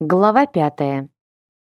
Глава пятая.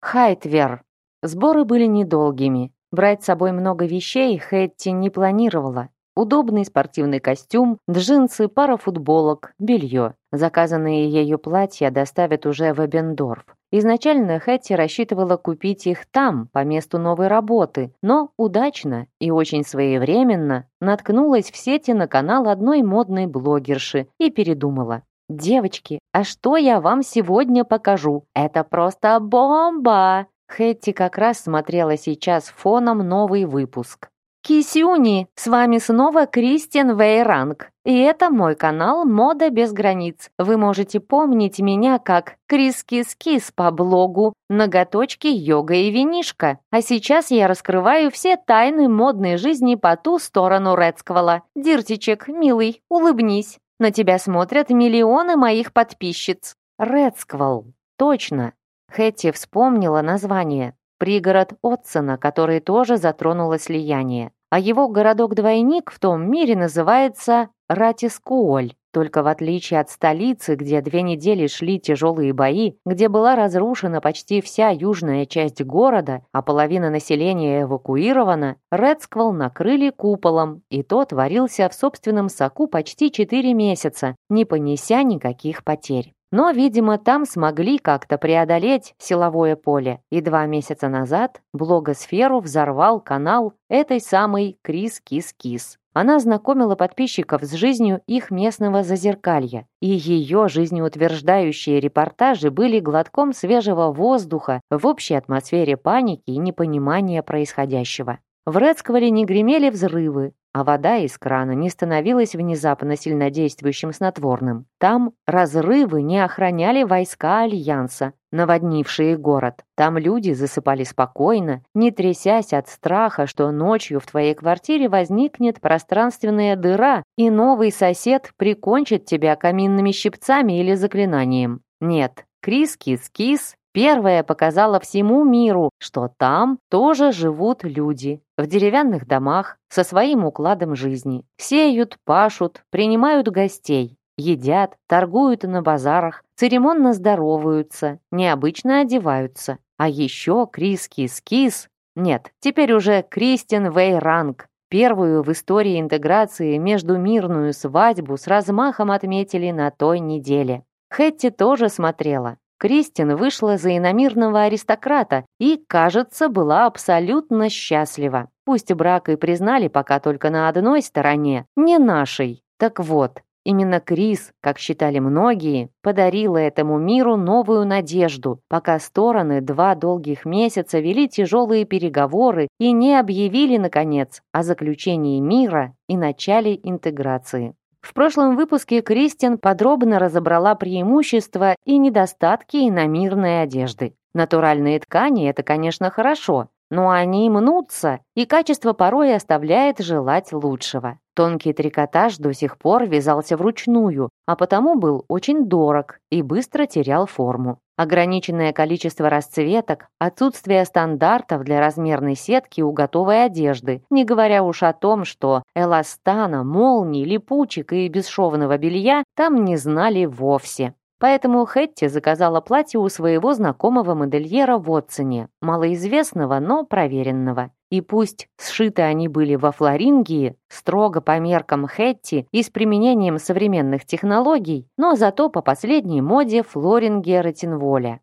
Хайтвер. Сборы были недолгими. Брать с собой много вещей Хэтти не планировала. Удобный спортивный костюм, джинсы, пара футболок, белье. Заказанные ею платья доставят уже в Эбендорф. Изначально Хэтти рассчитывала купить их там, по месту новой работы, но удачно и очень своевременно наткнулась в сети на канал одной модной блогерши и передумала. «Девочки, а что я вам сегодня покажу? Это просто бомба!» Хэтти как раз смотрела сейчас фоном новый выпуск. Кисюни, с вами снова Кристиан Вейранг. И это мой канал «Мода без границ». Вы можете помнить меня как Крис Кис Кис по блогу «Ноготочки, йога и винишка». А сейчас я раскрываю все тайны модной жизни по ту сторону Редсквала. Диртичек, милый, улыбнись. На тебя смотрят миллионы моих подписчиц. Редсквал. Точно. Хэтти вспомнила название. Пригород Отсона, который тоже затронуло слияние. А его городок-двойник в том мире называется Ратискуоль. Только в отличие от столицы, где две недели шли тяжелые бои, где была разрушена почти вся южная часть города, а половина населения эвакуирована, Редсквал накрыли куполом, и тот варился в собственном соку почти 4 месяца, не понеся никаких потерь. Но, видимо, там смогли как-то преодолеть силовое поле, и два месяца назад блогосферу взорвал канал этой самой Крис Кис Кис. Она знакомила подписчиков с жизнью их местного зазеркалья, и ее жизнеутверждающие репортажи были глотком свежего воздуха в общей атмосфере паники и непонимания происходящего. В Рецквале не гремели взрывы, а вода из крана не становилась внезапно сильнодействующим снотворным. Там разрывы не охраняли войска Альянса, наводнившие город. Там люди засыпали спокойно, не трясясь от страха, что ночью в твоей квартире возникнет пространственная дыра, и новый сосед прикончит тебя каминными щипцами или заклинанием. Нет, Крис-кис-кис первая показала всему миру, что там тоже живут люди, в деревянных домах, со своим укладом жизни. Сеют, пашут, принимают гостей, едят, торгуют на базарах, церемонно здороваются, необычно одеваются. А еще Крис-кис-кис, нет, теперь уже Кристин Вейранг, Первую в истории интеграции междумирную свадьбу с размахом отметили на той неделе. Хэтти тоже смотрела. Кристин вышла за иномирного аристократа и, кажется, была абсолютно счастлива. Пусть брак и признали пока только на одной стороне, не нашей. Так вот, именно Крис, как считали многие, подарила этому миру новую надежду, пока стороны два долгих месяца вели тяжелые переговоры и не объявили, наконец, о заключении мира и начале интеграции. В прошлом выпуске Кристин подробно разобрала преимущества и недостатки иномирной одежды. Натуральные ткани – это, конечно, хорошо, но они мнутся, и качество порой оставляет желать лучшего. Тонкий трикотаж до сих пор вязался вручную, а потому был очень дорог и быстро терял форму. Ограниченное количество расцветок, отсутствие стандартов для размерной сетки у готовой одежды, не говоря уж о том, что эластана, молний, липучек и бесшовного белья там не знали вовсе. Поэтому Хэтти заказала платье у своего знакомого модельера в Отсоне, малоизвестного, но проверенного. И пусть сшиты они были во Флорингии, строго по меркам Хэтти и с применением современных технологий, но зато по последней моде Флорингера Тинволя.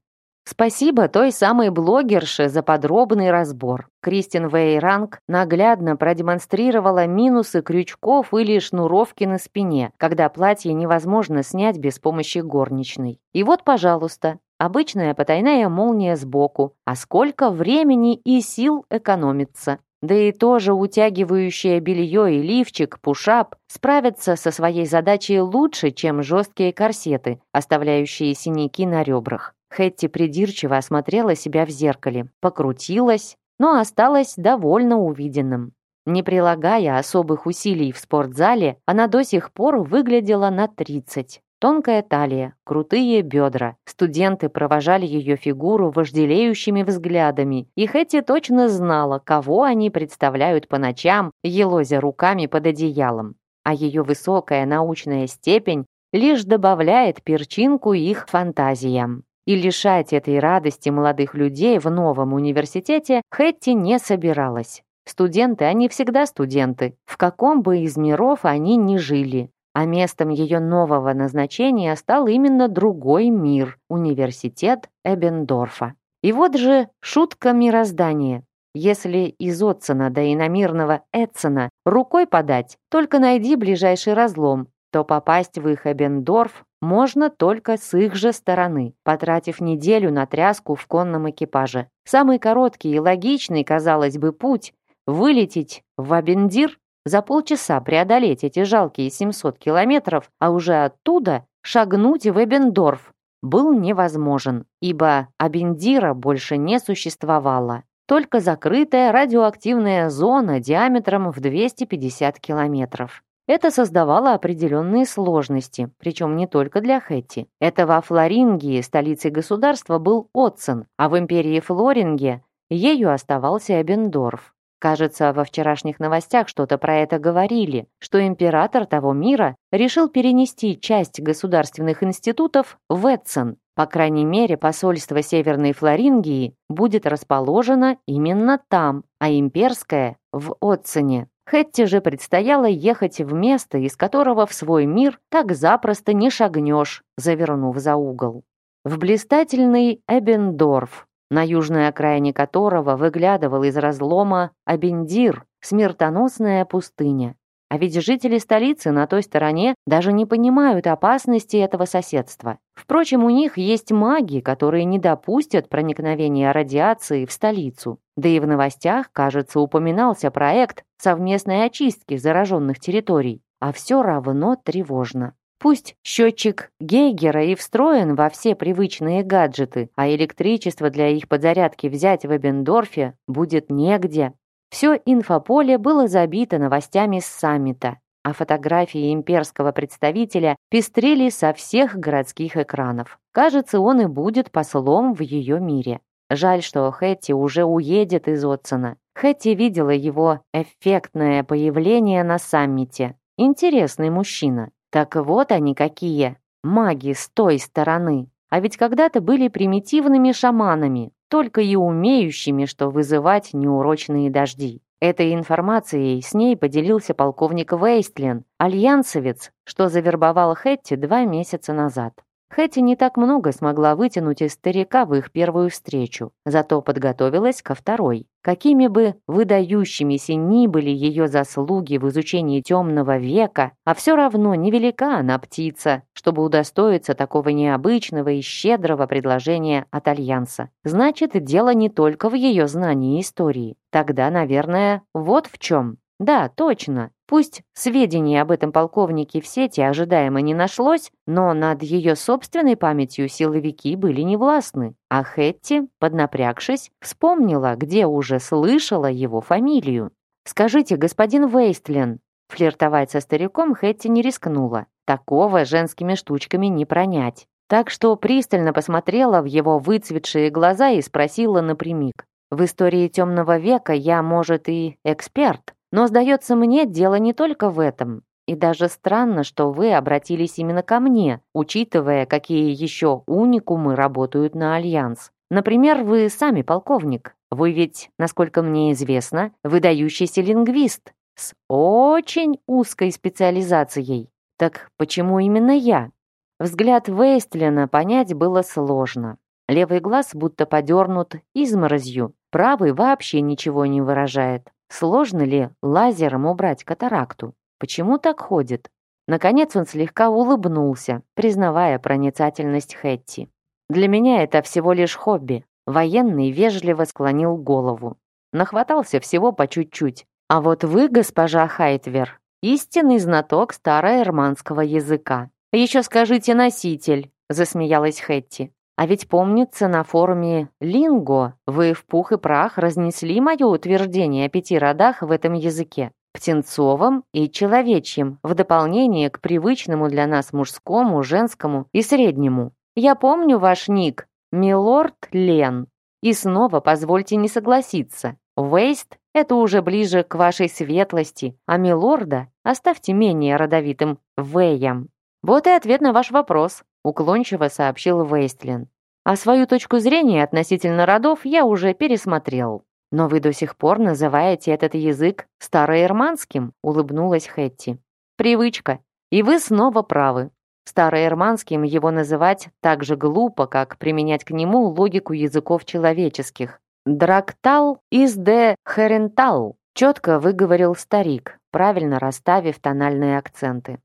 Спасибо той самой блогерше за подробный разбор. Кристин Вейранг наглядно продемонстрировала минусы крючков или шнуровки на спине, когда платье невозможно снять без помощи горничной. И вот, пожалуйста, обычная потайная молния сбоку. А сколько времени и сил экономится. Да и тоже утягивающее белье и лифчик, пушап справятся со своей задачей лучше, чем жесткие корсеты, оставляющие синяки на ребрах. Хэтти придирчиво осмотрела себя в зеркале, покрутилась, но осталась довольно увиденным. Не прилагая особых усилий в спортзале, она до сих пор выглядела на 30. Тонкая талия, крутые бедра. Студенты провожали ее фигуру вожделеющими взглядами, и Хэти точно знала, кого они представляют по ночам, елозя руками под одеялом. А ее высокая научная степень лишь добавляет перчинку их фантазиям. И лишать этой радости молодых людей в новом университете Хэтти не собиралась. Студенты, они всегда студенты, в каком бы из миров они ни жили. А местом ее нового назначения стал именно другой мир – университет Эбендорфа. И вот же шутка мироздания. Если из Отсона до иномирного Эдсона рукой подать, только найди ближайший разлом, то попасть в их Эбендорф можно только с их же стороны, потратив неделю на тряску в конном экипаже. Самый короткий и логичный, казалось бы, путь – вылететь в Абендир, за полчаса преодолеть эти жалкие 700 километров, а уже оттуда шагнуть в Эбендорф, был невозможен, ибо Абендира больше не существовало только закрытая радиоактивная зона диаметром в 250 километров. Это создавало определенные сложности, причем не только для Хэтти. Это во Флорингии, столицей государства, был Отцен, а в империи Флоринге ею оставался Эбендорф. Кажется, во вчерашних новостях что-то про это говорили, что император того мира решил перенести часть государственных институтов в Эдсон, по крайней мере, посольство Северной Флорингии будет расположено именно там, а имперское – в Отсоне. Хэтти же предстояло ехать в место, из которого в свой мир так запросто не шагнешь, завернув за угол. В блистательный Эбендорф, на южной окраине которого выглядывал из разлома Абендир, смертоносная пустыня. А ведь жители столицы на той стороне даже не понимают опасности этого соседства. Впрочем, у них есть маги, которые не допустят проникновения радиации в столицу. Да и в новостях, кажется, упоминался проект совместной очистки зараженных территорий. А все равно тревожно. Пусть счетчик Гейгера и встроен во все привычные гаджеты, а электричество для их подзарядки взять в Эбендорфе будет негде. Все инфополе было забито новостями с саммита, а фотографии имперского представителя пестрели со всех городских экранов. Кажется, он и будет послом в ее мире. Жаль, что Хэтти уже уедет из Отсона. Хэтти видела его эффектное появление на саммите. Интересный мужчина. Так вот они какие. Маги с той стороны. А ведь когда-то были примитивными шаманами, только и умеющими, что вызывать неурочные дожди. Этой информацией с ней поделился полковник Вейстлин, альянсовец, что завербовал Хэтти два месяца назад. Хэти не так много смогла вытянуть из старика в их первую встречу, зато подготовилась ко второй. Какими бы выдающимися ни были ее заслуги в изучении темного века, а все равно невелика она птица, чтобы удостоиться такого необычного и щедрого предложения от Альянса. Значит, дело не только в ее знании истории. Тогда, наверное, вот в чем. Да, точно. Пусть сведений об этом полковнике в сети ожидаемо не нашлось, но над ее собственной памятью силовики были невластны. А Хетти, поднапрягшись, вспомнила, где уже слышала его фамилию. «Скажите, господин Вейстлин», флиртовать со стариком Хетти не рискнула. Такого женскими штучками не пронять. Так что пристально посмотрела в его выцветшие глаза и спросила напрямик. «В истории темного века я, может, и эксперт, но, сдается мне, дело не только в этом. И даже странно, что вы обратились именно ко мне, учитывая, какие еще уникумы работают на Альянс. Например, вы сами полковник. Вы ведь, насколько мне известно, выдающийся лингвист с очень узкой специализацией. Так почему именно я? Взгляд Вейстлина понять было сложно. Левый глаз будто подернут изморозью, правый вообще ничего не выражает. Сложно ли лазером убрать катаракту? Почему так ходит? Наконец он слегка улыбнулся, признавая проницательность Хэтти. «Для меня это всего лишь хобби». Военный вежливо склонил голову. Нахватался всего по чуть-чуть. «А вот вы, госпожа Хайтвер, истинный знаток староэрманского языка. Еще скажите носитель», засмеялась Хэтти. А ведь помнится, на форуме «Линго» вы в пух и прах разнесли мое утверждение о пяти родах в этом языке. Птенцовом и человечьем, в дополнение к привычному для нас мужскому, женскому и среднему. Я помню ваш ник «Милорд Лен». И снова позвольте не согласиться. Вейст — это уже ближе к вашей светлости, а милорда оставьте менее родовитым Вэем. Вот и ответ на ваш вопрос уклончиво сообщил Вейстлин. А свою точку зрения относительно родов я уже пересмотрел. Но вы до сих пор называете этот язык староирманским, улыбнулась Хэтти. Привычка. И вы снова правы. Староирманским его называть так же глупо, как применять к нему логику языков человеческих. «Драктал из де херентал», четко выговорил старик, правильно расставив тональные акценты.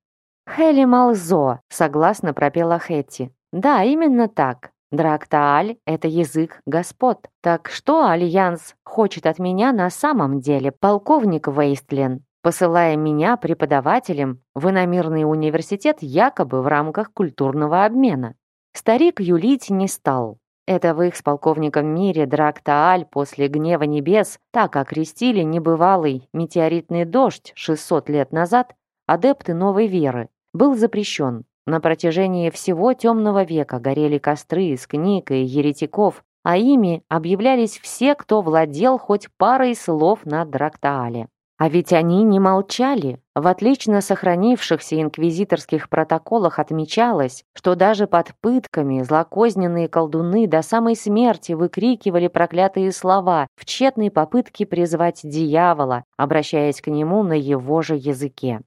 «Хели Малзо», согласно пропела Хэтти. «Да, именно так. Драктааль — это язык господ. Так что Альянс хочет от меня на самом деле, полковник Вейстлен, посылая меня преподавателем в иномирный университет якобы в рамках культурного обмена? Старик юлить не стал. Это в их с полковником мире Драктааль после гнева небес так окрестили небывалый метеоритный дождь 600 лет назад адепты новой веры. Был запрещен, на протяжении всего темного века горели костры из книг и еретиков, а ими объявлялись все, кто владел хоть парой слов на Драктаале. А ведь они не молчали. В отлично сохранившихся инквизиторских протоколах отмечалось, что даже под пытками злокозненные колдуны до самой смерти выкрикивали проклятые слова в тщетной попытке призвать дьявола, обращаясь к нему на его же языке.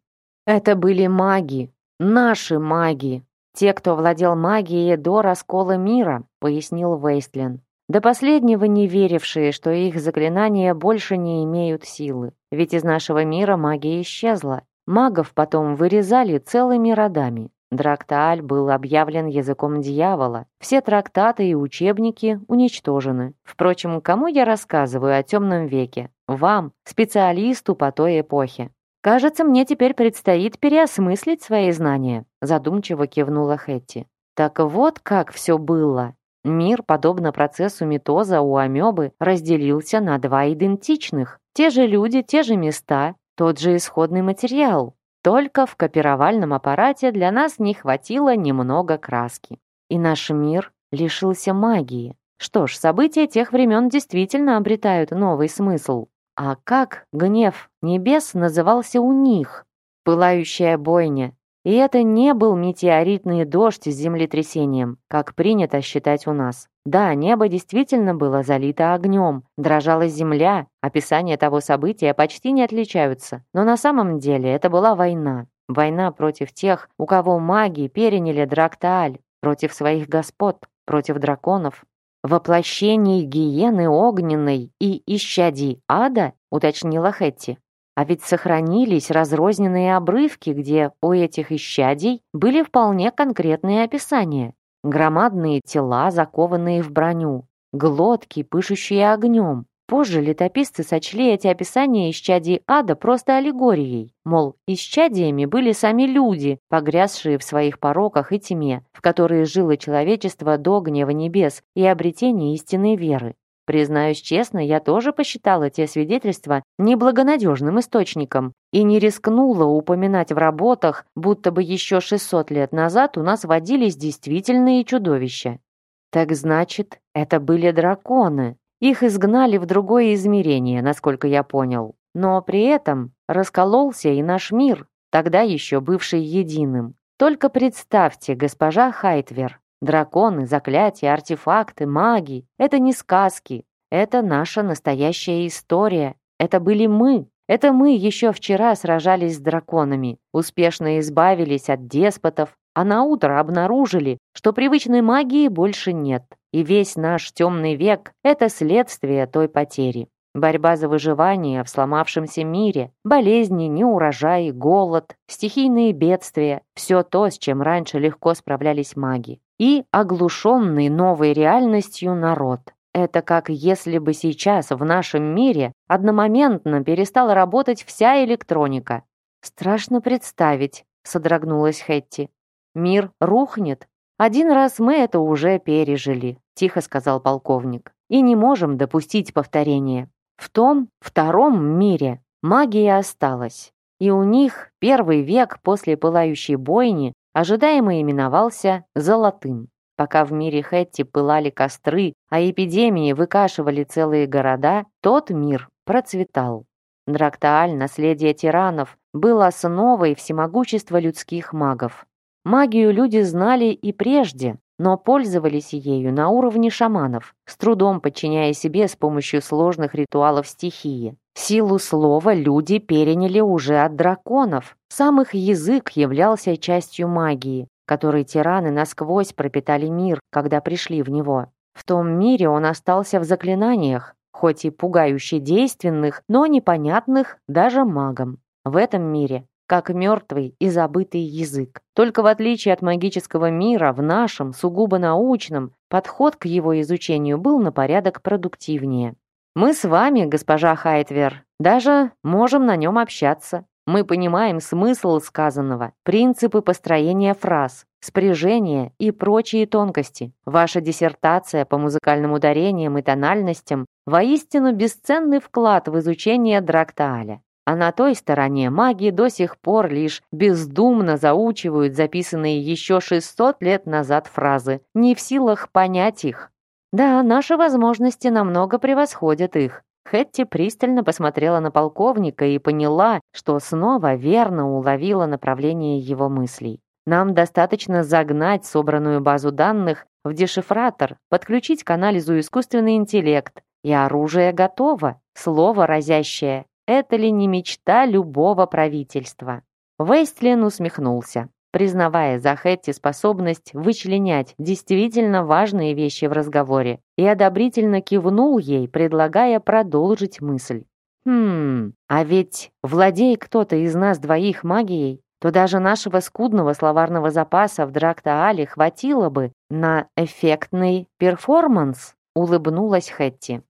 Это были маги, «Наши маги. Те, кто владел магией до раскола мира», — пояснил Вейстлин. До последнего не верившие, что их заклинания больше не имеют силы. Ведь из нашего мира магия исчезла. Магов потом вырезали целыми родами. Драктааль был объявлен языком дьявола. Все трактаты и учебники уничтожены. Впрочем, кому я рассказываю о темном веке? Вам, специалисту по той эпохе. «Кажется, мне теперь предстоит переосмыслить свои знания», задумчиво кивнула Хэтти. «Так вот как все было. Мир, подобно процессу митоза у амебы, разделился на два идентичных. Те же люди, те же места, тот же исходный материал. Только в копировальном аппарате для нас не хватило немного краски. И наш мир лишился магии. Что ж, события тех времен действительно обретают новый смысл. А как гнев небес назывался у них? Пылающая бойня. И это не был метеоритный дождь с землетрясением, как принято считать у нас. Да, небо действительно было залито огнем, дрожала земля, описания того события почти не отличаются. Но на самом деле это была война. Война против тех, у кого маги переняли Драктааль, против своих господ, против драконов, «Воплощение гиены огненной и исчадий ада?» — уточнила Хэтти. А ведь сохранились разрозненные обрывки, где у этих исчадий были вполне конкретные описания. Громадные тела, закованные в броню, глотки, пышущие огнем, Позже летописцы сочли эти описания исчадий ада просто аллегорией, мол, исчадиями были сами люди, погрязшие в своих пороках и тьме, в которые жило человечество до гнева небес и обретения истинной веры. Признаюсь честно, я тоже посчитала те свидетельства неблагонадежным источником и не рискнула упоминать в работах, будто бы еще 600 лет назад у нас водились действительные чудовища. Так значит, это были драконы, их изгнали в другое измерение, насколько я понял. Но при этом раскололся и наш мир, тогда еще бывший единым. Только представьте, госпожа Хайтвер, драконы, заклятия, артефакты, маги — это не сказки, это наша настоящая история. Это были мы, это мы еще вчера сражались с драконами, успешно избавились от деспотов, а на утро обнаружили, что привычной магии больше нет. И весь наш темный век — это следствие той потери. Борьба за выживание в сломавшемся мире, болезни, неурожай, голод, стихийные бедствия — все то, с чем раньше легко справлялись маги. И оглушенный новой реальностью народ. Это как если бы сейчас в нашем мире одномоментно перестала работать вся электроника. «Страшно представить», — содрогнулась Хэтти. «Мир рухнет, «Один раз мы это уже пережили», — тихо сказал полковник. «И не можем допустить повторения. В том втором мире магия осталась, и у них первый век после пылающей бойни ожидаемо именовался «золотым». Пока в мире Хэтти пылали костры, а эпидемии выкашивали целые города, тот мир процветал. Драктааль, наследие тиранов, был основой всемогущества людских магов. Магию люди знали и прежде, но пользовались ею на уровне шаманов, с трудом подчиняя себе с помощью сложных ритуалов стихии. Силу слова люди переняли уже от драконов. Сам их язык являлся частью магии, которой тираны насквозь пропитали мир, когда пришли в него. В том мире он остался в заклинаниях, хоть и пугающе действенных, но непонятных даже магам. В этом мире как мертвый и забытый язык. Только в отличие от магического мира, в нашем, сугубо научном, подход к его изучению был на порядок продуктивнее. Мы с вами, госпожа Хайтвер, даже можем на нем общаться. Мы понимаем смысл сказанного, принципы построения фраз, спряжения и прочие тонкости. Ваша диссертация по музыкальным ударениям и тональностям воистину бесценный вклад в изучение Драктааля. А на той стороне маги до сих пор лишь бездумно заучивают записанные еще 600 лет назад фразы, не в силах понять их. Да, наши возможности намного превосходят их. Хэтти пристально посмотрела на полковника и поняла, что снова верно уловила направление его мыслей. Нам достаточно загнать собранную базу данных в дешифратор, подключить к анализу искусственный интеллект, и оружие готово, слово разящее это ли не мечта любого правительства? Вейстлин усмехнулся, признавая за Хэтти способность вычленять действительно важные вещи в разговоре, и одобрительно кивнул ей, предлагая продолжить мысль. «Хм, а ведь, владея кто-то из нас двоих магией, то даже нашего скудного словарного запаса в Драктаале хватило бы на эффектный перформанс», улыбнулась Хэтти.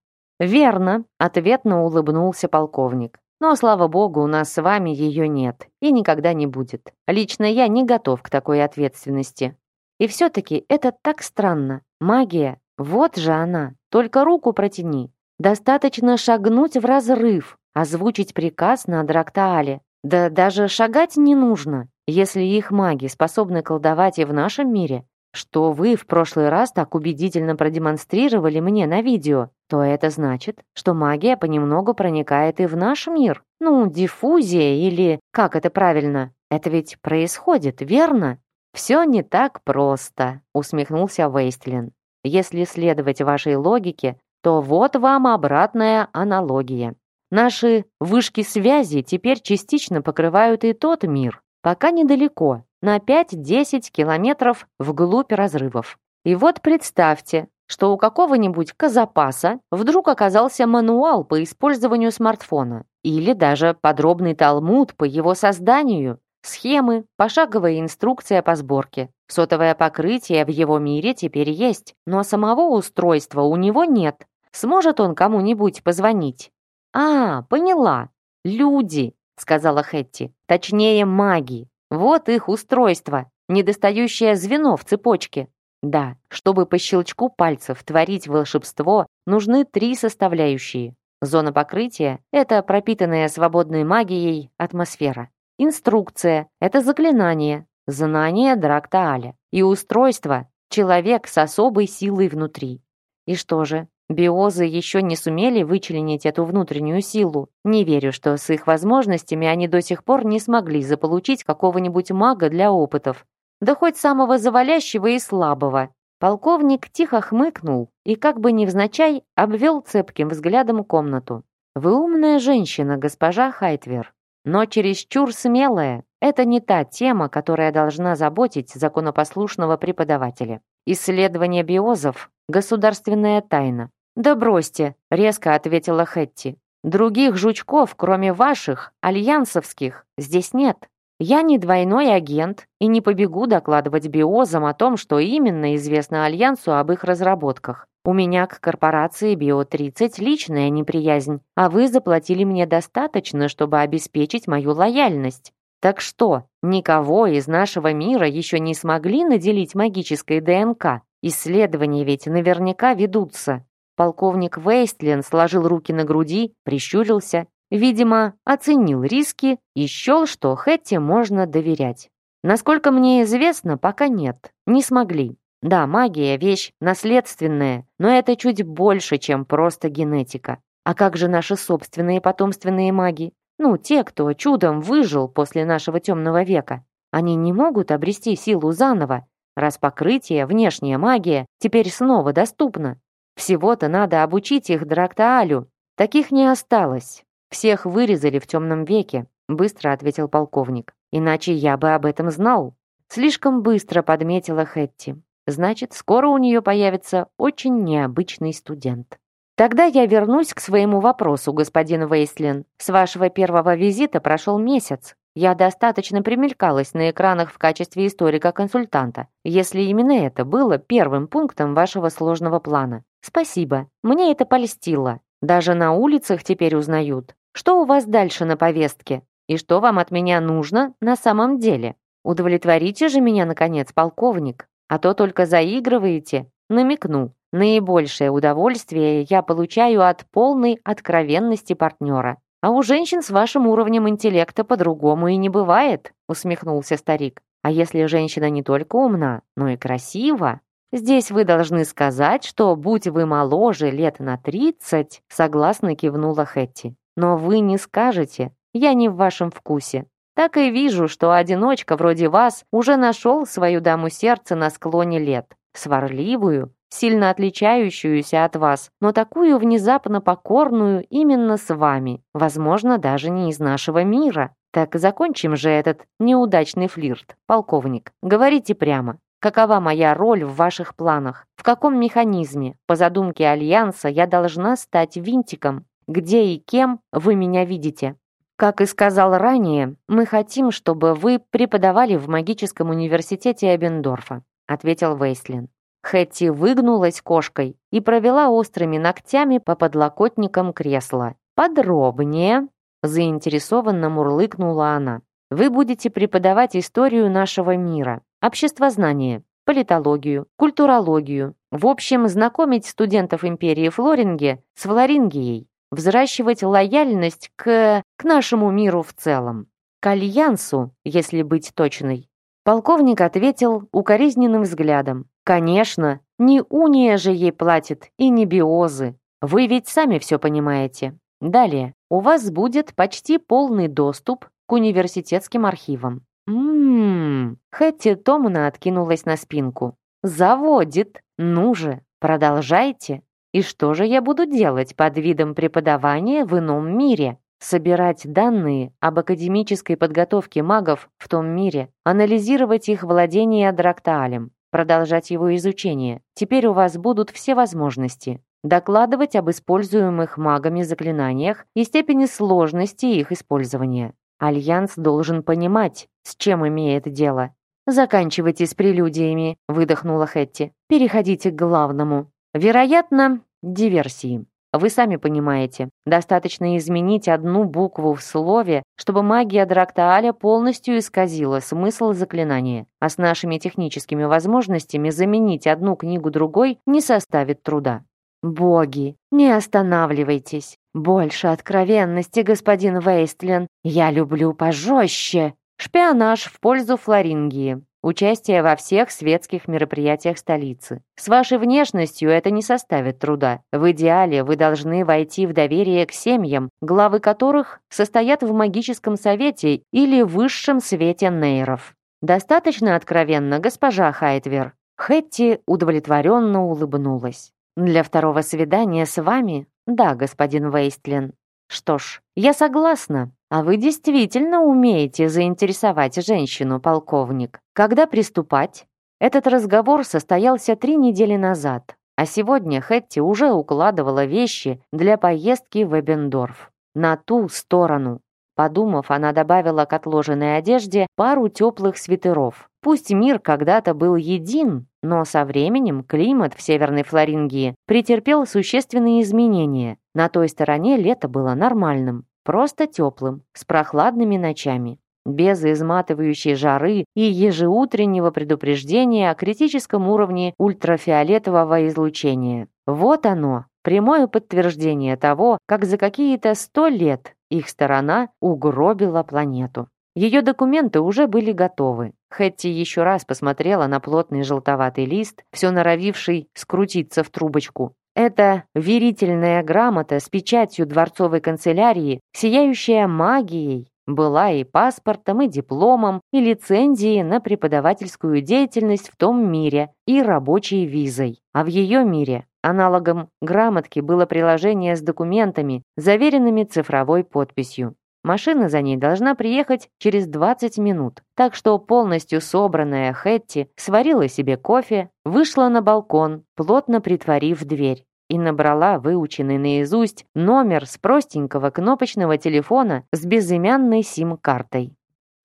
«Верно», — ответно улыбнулся полковник. «Но, слава богу, у нас с вами ее нет и никогда не будет. Лично я не готов к такой ответственности. И все-таки это так странно. Магия, вот же она, только руку протяни. Достаточно шагнуть в разрыв, озвучить приказ на Драктаале. Да даже шагать не нужно, если их маги способны колдовать и в нашем мире, что вы в прошлый раз так убедительно продемонстрировали мне на видео, то это значит, что магия понемногу проникает и в наш мир. Ну, диффузия или как это правильно? Это ведь происходит, верно? Все не так просто, усмехнулся Вейстлин. Если следовать вашей логике, то вот вам обратная аналогия. Наши вышки связи теперь частично покрывают и тот мир, пока недалеко, на 5-10 километров вглубь разрывов. И вот представьте, что у какого-нибудь казапаса вдруг оказался мануал по использованию смартфона или даже подробный талмуд по его созданию, схемы, пошаговая инструкция по сборке. Сотовое покрытие в его мире теперь есть, но самого устройства у него нет. Сможет он кому-нибудь позвонить? «А, поняла. Люди», — сказала Хэтти. «Точнее, маги. Вот их устройство, недостающее звено в цепочке. Да, чтобы по щелчку пальцев творить волшебство, нужны три составляющие. Зона покрытия — это пропитанная свободной магией атмосфера. Инструкция — это заклинание, знание Драктааля. И устройство — человек с особой силой внутри. И что же, Биозы еще не сумели вычленить эту внутреннюю силу. Не верю, что с их возможностями они до сих пор не смогли заполучить какого-нибудь мага для опытов. Да хоть самого завалящего и слабого. Полковник тихо хмыкнул и, как бы невзначай, обвел цепким взглядом комнату. «Вы умная женщина, госпожа Хайтвер, но чересчур смелая. Это не та тема, которая должна заботить законопослушного преподавателя. Исследование биозов – государственная тайна. «Да бросьте», — резко ответила Хэтти. «Других жучков, кроме ваших, альянсовских, здесь нет. Я не двойной агент и не побегу докладывать биозам о том, что именно известно Альянсу об их разработках. У меня к корпорации Био-30 личная неприязнь, а вы заплатили мне достаточно, чтобы обеспечить мою лояльность. Так что, никого из нашего мира еще не смогли наделить магической ДНК? Исследования ведь наверняка ведутся. Полковник Вейстлин сложил руки на груди, прищурился, видимо, оценил риски и счел, что Хэтти можно доверять. Насколько мне известно, пока нет, не смогли. Да, магия – вещь наследственная, но это чуть больше, чем просто генетика. А как же наши собственные потомственные маги? Ну, те, кто чудом выжил после нашего темного века. Они не могут обрести силу заново, раз покрытие, внешняя магия, теперь снова доступна. Всего-то надо обучить их Драктаалю. Таких не осталось. Всех вырезали в темном веке, быстро ответил полковник. Иначе я бы об этом знал. Слишком быстро подметила Хэтти. Значит, скоро у нее появится очень необычный студент. Тогда я вернусь к своему вопросу, господин Вейслин. С вашего первого визита прошел месяц. Я достаточно примелькалась на экранах в качестве историка-консультанта, если именно это было первым пунктом вашего сложного плана. Спасибо, мне это польстило. Даже на улицах теперь узнают. Что у вас дальше на повестке? И что вам от меня нужно на самом деле? Удовлетворите же меня, наконец, полковник, а то только заигрываете. Намекну, наибольшее удовольствие я получаю от полной откровенности партнера. А у женщин с вашим уровнем интеллекта по-другому и не бывает, усмехнулся старик. А если женщина не только умна, но и красива? Здесь вы должны сказать, что будь вы моложе лет на тридцать, согласно кивнула Хэтти. Но вы не скажете, я не в вашем вкусе. Так и вижу, что одиночка вроде вас уже нашел свою даму сердца на склоне лет. Сварливую, сильно отличающуюся от вас, но такую внезапно покорную именно с вами, возможно, даже не из нашего мира. Так закончим же этот неудачный флирт, полковник. Говорите прямо, какова моя роль в ваших планах? В каком механизме, по задумке Альянса, я должна стать винтиком? Где и кем вы меня видите? Как и сказал ранее, мы хотим, чтобы вы преподавали в магическом университете Эбендорфа, ответил Вейслин. Хэтти выгнулась кошкой и провела острыми ногтями по подлокотникам кресла. «Подробнее», — заинтересованно мурлыкнула она. «Вы будете преподавать историю нашего мира, обществознание, политологию, культурологию, в общем, знакомить студентов империи Флоринги с Флорингией, взращивать лояльность к, к нашему миру в целом, к альянсу, если быть точной». Полковник ответил укоризненным взглядом. Конечно, не уния же ей платит и не биозы. Вы ведь сами все понимаете. Далее, у вас будет почти полный доступ к университетским архивам. Ммм, Хэтти томно откинулась на спинку. Заводит. Ну же, продолжайте. И что же я буду делать под видом преподавания в ином мире? собирать данные об академической подготовке магов в том мире, анализировать их владение Драктаалем, продолжать его изучение. Теперь у вас будут все возможности. Докладывать об используемых магами заклинаниях и степени сложности их использования. Альянс должен понимать, с чем имеет дело. «Заканчивайте с прелюдиями», — выдохнула Хэтти. «Переходите к главному. Вероятно, диверсии. Вы сами понимаете, достаточно изменить одну букву в слове, чтобы магия Драктааля полностью исказила смысл заклинания, а с нашими техническими возможностями заменить одну книгу другой не составит труда. Боги, не останавливайтесь. Больше откровенности, господин Вейстлин. Я люблю пожестче. Шпионаж в пользу Флорингии. Участие во всех светских мероприятиях столицы. С вашей внешностью это не составит труда. В идеале вы должны войти в доверие к семьям, главы которых состоят в магическом совете или высшем свете нейров. Достаточно откровенно, госпожа Хайтвер. Хэтти удовлетворенно улыбнулась. «Для второго свидания с вами? Да, господин Вейстлин. Что ж, я согласна. А вы действительно умеете заинтересовать женщину, полковник. Когда приступать? Этот разговор состоялся три недели назад, а сегодня Хэтти уже укладывала вещи для поездки в Эбендорф. На ту сторону. Подумав, она добавила к отложенной одежде пару теплых свитеров. Пусть мир когда-то был един, но со временем климат в Северной Флорингии претерпел существенные изменения. На той стороне лето было нормальным. Просто теплым, с прохладными ночами, без изматывающей жары и ежеутреннего предупреждения о критическом уровне ультрафиолетового излучения. Вот оно, прямое подтверждение того, как за какие-то сто лет их сторона угробила планету. Ее документы уже были готовы. Хэтти еще раз посмотрела на плотный желтоватый лист, все норовивший скрутиться в трубочку, это верительная грамота с печатью дворцовой канцелярии, сияющая магией, Была и паспортом, и дипломом, и лицензией на преподавательскую деятельность в том мире, и рабочей визой. А в ее мире аналогом грамотки было приложение с документами, заверенными цифровой подписью. Машина за ней должна приехать через 20 минут. Так что полностью собранная Хэтти сварила себе кофе, вышла на балкон, плотно притворив дверь и набрала выученный наизусть номер с простенького кнопочного телефона с безымянной сим-картой.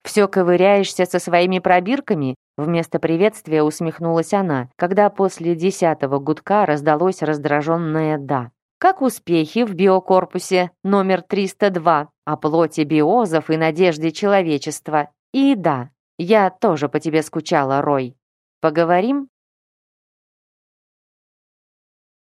«Все ковыряешься со своими пробирками?» Вместо приветствия усмехнулась она, когда после десятого гудка раздалось раздраженное «да». «Как успехи в биокорпусе номер 302 о плоти биозов и надежде человечества? И да, я тоже по тебе скучала, Рой. Поговорим?»